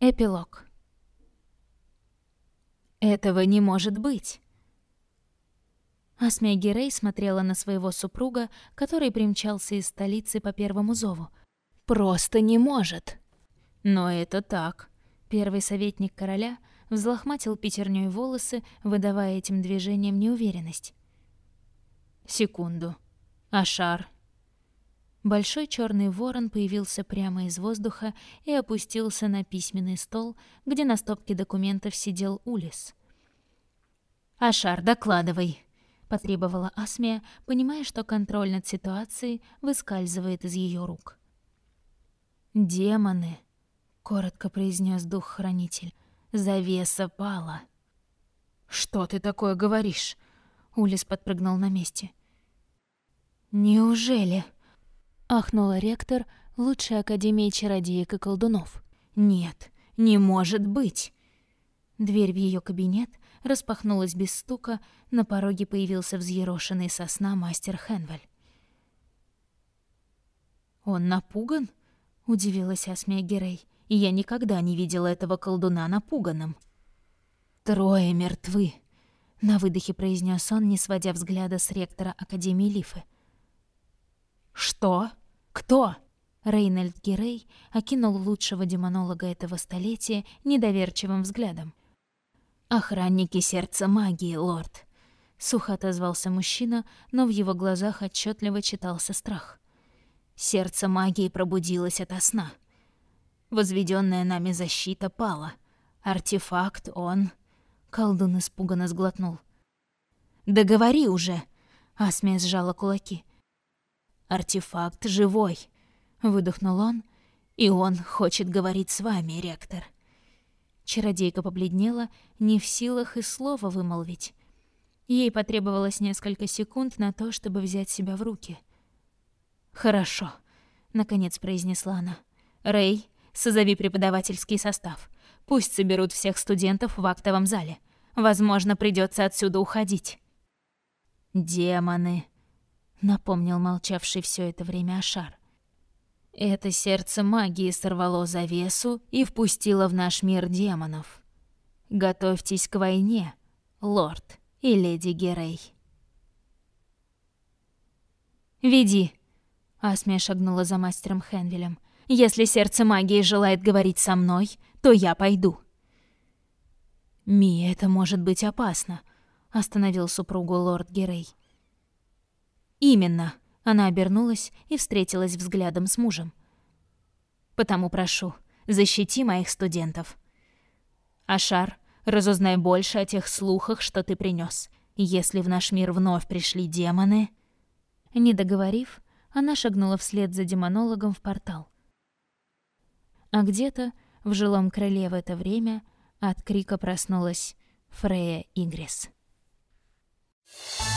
Эпилог. Этого не может быть. Асмия Герей смотрела на своего супруга, который примчался из столицы по первому зову. Просто не может. Но это так. Первый советник короля взлохматил пятерней волосы, выдавая этим движением неуверенность. Секунду. Ашар. Большой черный ворон появился прямо из воздуха и опустился на письменный стол, где на стопке документов сидел Улис. «Ашар, докладывай!» — потребовала Асмия, понимая, что контроль над ситуацией выскальзывает из ее рук. «Демоны!» — коротко произнес дух-хранитель. «Завеса пала!» «Что ты такое говоришь?» — Улис подпрыгнул на месте. «Неужели?» Ахнула ректор лучшей академии чародеек и колдунов. «Нет, не может быть!» Дверь в ее кабинет распахнулась без стука, на пороге появился взъерошенный сосна мастер Хенвель. «Он напуган?» — удивилась Асмия Герей. «Я никогда не видела этого колдуна напуганным». «Трое мертвы», — на выдохе произнес он, не сводя взгляда с ректора Академии Лифы. «Что? Кто?» Рейнольд Герей окинул лучшего демонолога этого столетия недоверчивым взглядом. «Охранники сердца магии, лорд», — сухо отозвался мужчина, но в его глазах отчетливо читался страх. «Сердце магии пробудилось ото сна. Возведенная нами защита пала. Артефакт, он...» Колдун испуганно сглотнул. «Да говори уже!» — Асмия сжала кулаки. Артефакт живой, выдохнул он, и он хочет говорить с вами, ректор. Чародейка побледнела, не в силах и слова вымолвить. Ей потребовалось несколько секунд на то, чтобы взять себя в руки. «Хорошо», — наконец произнесла она. «Рэй, созови преподавательский состав. Пусть соберут всех студентов в актовом зале. Возможно, придется отсюда уходить». «Демоны», напомнил молчавший все это время Ашар. Это сердце магии сорвало завесу и впустило в наш мир демонов. Готовьтесь к войне, лорд и леди Герей. «Веди!» — Асмия шагнула за мастером Хенвилем. «Если сердце магии желает говорить со мной, то я пойду». «Ми, это может быть опасно», — остановил супругу лорд Герей. «Именно». Она обернулась и встретилась взглядом с мужем. «Потому прошу, защити моих студентов. Ашар, разузнай больше о тех слухах, что ты принес. Если в наш мир вновь пришли демоны...» Не договорив, она шагнула вслед за демонологом в портал. А где-то в жилом крыле в это время от крика проснулась Фрея Игрис. Thank